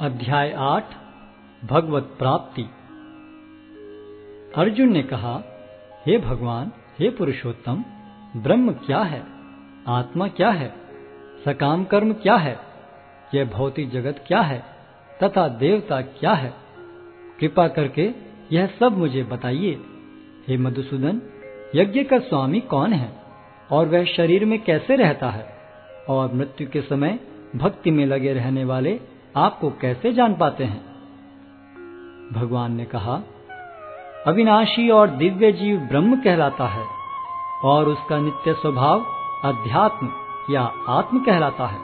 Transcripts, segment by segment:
अध्याय आठ, भगवत प्राप्ति। अर्जुन ने कहा, हे भगवान, हे पुरुषोत्तम, ब्रह्म क्या है? आत्मा क्या है? सकाम कर्म क्या है? यह भौतिक जगत क्या है? तथा देवता क्या है? कृपा करके यह सब मुझे बताइए। हे मधुसूदन, यज्ञ का स्वामी कौन है? और वह शरीर में कैसे रहता है? और मृत्यु के समय भक्ति में लगे रहने वाले आपको कैसे जान पाते हैं? भगवान ने कहा, अविनाशी और दिव्य जीव ब्रह्म कहलाता है, और उसका नित्य स्वभाव अध्यात्म या आत्म कहलाता है।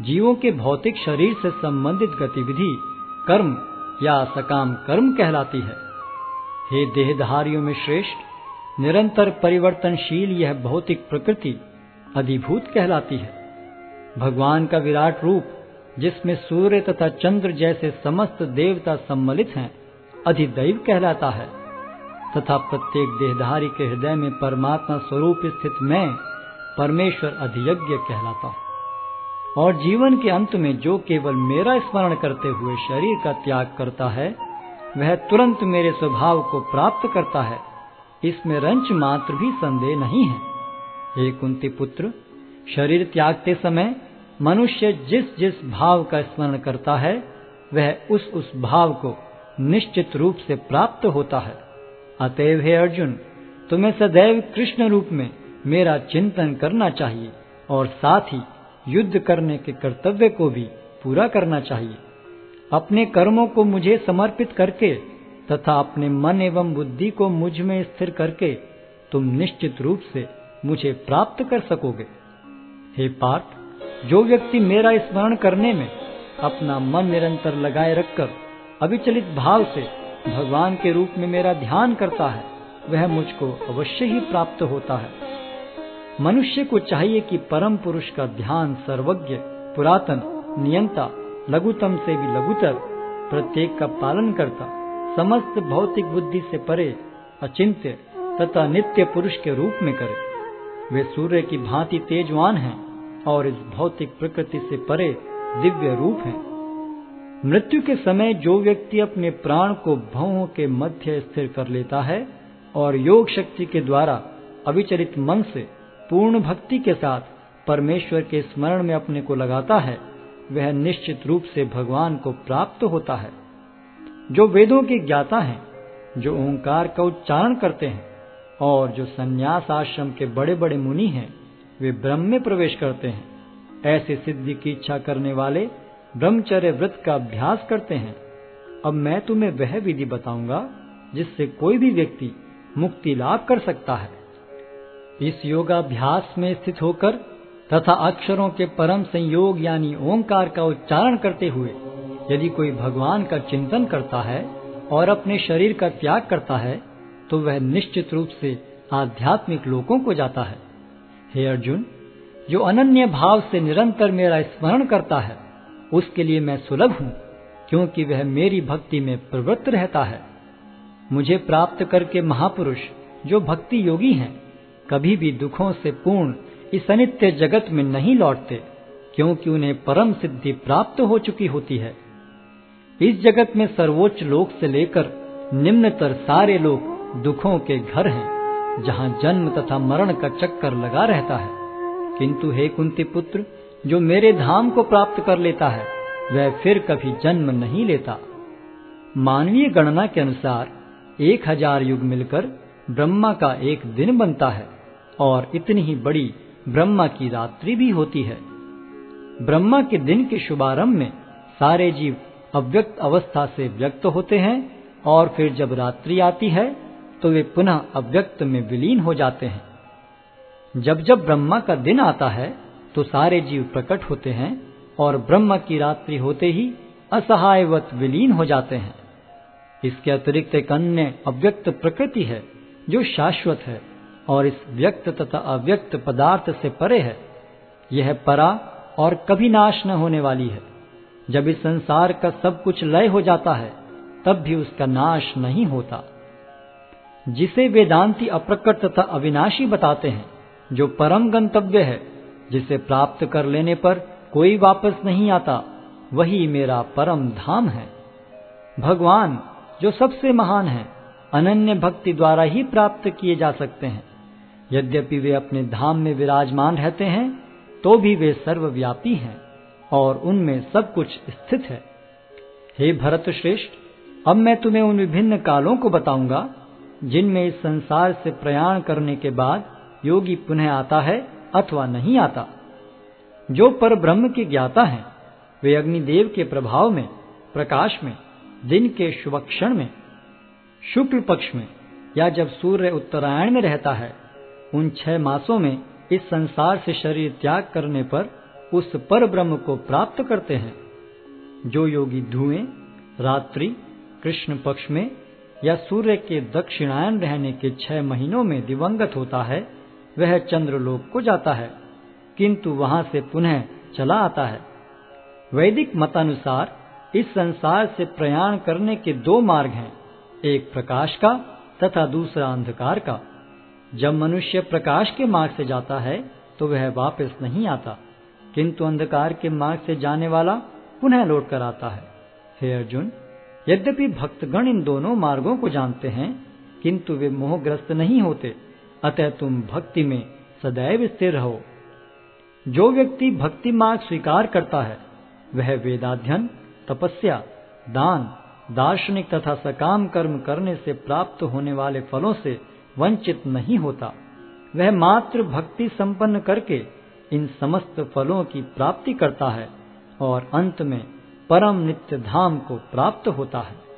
जीवों के भौतिक शरीर से संबंधित गतिविधि कर्म या सकाम कर्म कहलाती है। हे देहधारियों में श्रेष्ठ, निरंतर परिवर्तनशील यह भौतिक प्रकृति अधिभूत कहलाती है। भगवान का विराट रूप जिसमें सूर्य तथा चंद्र जैसे समस्त देवता सम्मिलित हैं, अधिदैव कहलाता है। तथा प्रत्येक देहधारी के हृदय में परमात्मा स्वरूप स्थित मैं परमेश्वर अधियज्ञ कहलाता हूँ। और जीवन के अंत में जो केवल मेरा स्मरण करते हुए शरीर का त्याग करता है, वह तुरंत मेरे स्वभाव को प्राप्त करता है। इसमें रंच मात्र भी संदेह नहीं है। हे कुंती पुत्र, शरीर त्यागते समय मनुष्य जिस जिस भाव का स्मरण करता है, वह उस उस भाव को निश्चित रूप से प्राप्त होता है। अतएव हे अर्जुन, तुम्हें सदैव कृष्ण रूप में मेरा चिंतन करना चाहिए और साथ ही युद्ध करने के कर्तव्य को भी पूरा करना चाहिए। अपने कर्मों को मुझे समर्पित करके तथा अपने मन एवं बुद्धि को मुझमें स्थिर करके तुम निश्चित रूप से मुझे प्राप्त कर सकोगे। हे पार्थ जो व्यक्ति मेरा स्मरण करने में अपना मन निरंतर लगाए रखकर अविचलित भाव से भगवान के रूप में मेरा ध्यान करता है, वह मुझको अवश्य ही प्राप्त होता है। मनुष्य को चाहिए कि परम पुरुष का ध्यान सर्वज्ञ, पुरातन, नियंता, लघुतम से भी लघुतर, प्रत्येक का पालन करता, समस्त भौतिक बुद्धि से परे, अचिंत्य तथा नित्य पुरुष के रूप में करे। वे सूर्य की भांति तेजवान हैं और इस भौतिक प्रकृति से परे दिव्य रूप है। मृत्यु के समय जो व्यक्ति अपने प्राण को भवों के मध्य स्थिर कर लेता है और योग शक्ति के द्वारा अविचलित मन से पूर्ण भक्ति के साथ परमेश्वर के स्मरण में अपने को लगाता है, वह निश्चित रूप से भगवान को प्राप्त होता है। जो वेदों के ज्ञाता हैं, जो ओंकार का उच्चारण करते हैं और जो संन्यास आश्रम के बड़े बड़े मुनि हैं वे ब्रह्म में प्रवेश करते हैं। ऐसे सिद्धि की इच्छा करने वाले ब्रह्मचर्य व्रत का अभ्यास करते हैं। अब मैं तुम्हें वह विधि बताऊँगा, जिससे कोई भी व्यक्ति मुक्ति लाभ कर सकता है। इस योगाभ्यास में स्थित होकर तथा अक्षरों के परम संयोग यानी ओंकार का उच्चारण करते हुए यदि कोई भगवान का चिंतन करता है और अपने शरीर का त्याग करता है तो वह निश्चित रूप से आध्यात्मिक लोकों को जाता है। हे अर्जुन, जो अनन्य भाव से निरंतर मेरा स्मरण करता है, उसके लिए मैं सुलभ हूँ, क्योंकि वह मेरी भक्ति में प्रवृत्त रहता है। मुझे प्राप्त करके महापुरुष, जो भक्ति योगी हैं, कभी भी दुखों से पूर्ण इस अनित्य जगत में नहीं लौटते, क्योंकि उन्हें परम सिद्धि प्राप्त हो चुकी होती है। इस जगत में सर्वोच्च लोक से लेकर निम्नतर सारे लोग दुखों के घर हैं। जहाँ जन्म तथा मरण का चक्कर लगा रहता है। किंतु हे कुंती पुत्र जो मेरे धाम को प्राप्त कर लेता है, वह फिर कभी जन्म नहीं लेता। मानवीय गणना के अनुसार, एक हज़ार युग मिलकर ब्रह्मा का एक दिन बनता है, और इतनी ही बड़ी ब्रह्मा की रात्रि भी होती है। ब्रह्मा के दिन के शुभारंभ में सारे जीव अव्यक्त अवस्था से व्यक्त होते हैं, और फिर जब रात्रि आती है तो वे पुनः अव्यक्त में विलीन हो जाते हैं। जब जब ब्रह्मा का दिन आता है तो सारे जीव प्रकट होते हैं और ब्रह्म की रात्रि होते ही असहायवत विलीन हो जाते हैं। इसके अतिरिक्त एक अन्य अव्यक्त प्रकृति है, जो शाश्वत है और इस व्यक्त तथा अव्यक्त पदार्थ से परे है। यह परा और कभी नाश न होने वाली है। जब इस संसार का सब कुछ लय हो जाता है, तब भी उसका नाश नहीं होता। जिसे वेदांती अप्रकट तथा अविनाशी बताते हैं, जो परम गंतव्य है, जिसे प्राप्त कर लेने पर कोई वापस नहीं आता, वही मेरा परम धाम है। भगवान, जो सबसे महान है, अनन्य भक्ति द्वारा ही प्राप्त किए जा सकते हैं। यद्यपि वे अपने धाम में विराजमान रहते हैं तो भी वे सर्वव्यापी हैं, और उनमें सब कुछ स्थित है। हे भरत श्रेष्ठ अब मैं तुम्हें उन विभिन्न कालों को बताऊँगा जिनमें इस संसार से प्रयाण करने के बाद योगी पुनः आता है अथवा नहीं आता। जो पर ब्रह्म के ज्ञाता हैं, वे अग्निदेव के प्रभाव में, प्रकाश में, दिन के शुभ क्षण में, शुक्ल पक्ष में, या जब सूर्य उत्तरायण में रहता है, उन छह मासों में इस संसार से शरीर त्याग करने पर उस पर ब्रह्म को प्राप्त करते हैं। जो योगी धुएँ, रात्रि, कृष्ण पक्ष में या सूर्य के दक्षिणायन रहने के छह महीनों में दिवंगत होता है, वह चंद्रलोक को जाता है, किंतु वहाँ से पुनः चला आता है। वैदिक मतानुसार इस संसार से प्रयाण करने के दो मार्ग हैं, एक प्रकाश का तथा दूसरा अंधकार का। जब मनुष्य प्रकाश के मार्ग से जाता है तो वह वापस नहीं आता, किंतु अंधकार के मार्ग से जाने वाला पुनः लौट कर आता है। हे अर्जुन यद्यपि भक्तगण इन दोनों मार्गों को जानते हैं, किंतु वे मोहग्रस्त नहीं होते। अतः तुम भक्ति में सदैव स्थिर रहो। जो व्यक्ति भक्ति मार्ग स्वीकार करता है, वह वेदाध्यन तपस्या, दान, दार्शनिक तथा सकाम कर्म करने से प्राप्त होने वाले फलों से वंचित नहीं होता। वह मात्र भक्ति संपन्न करके इन समस्त फलों की प्राप्ति करता है और अंत में परम नित्य धाम को प्राप्त होता है।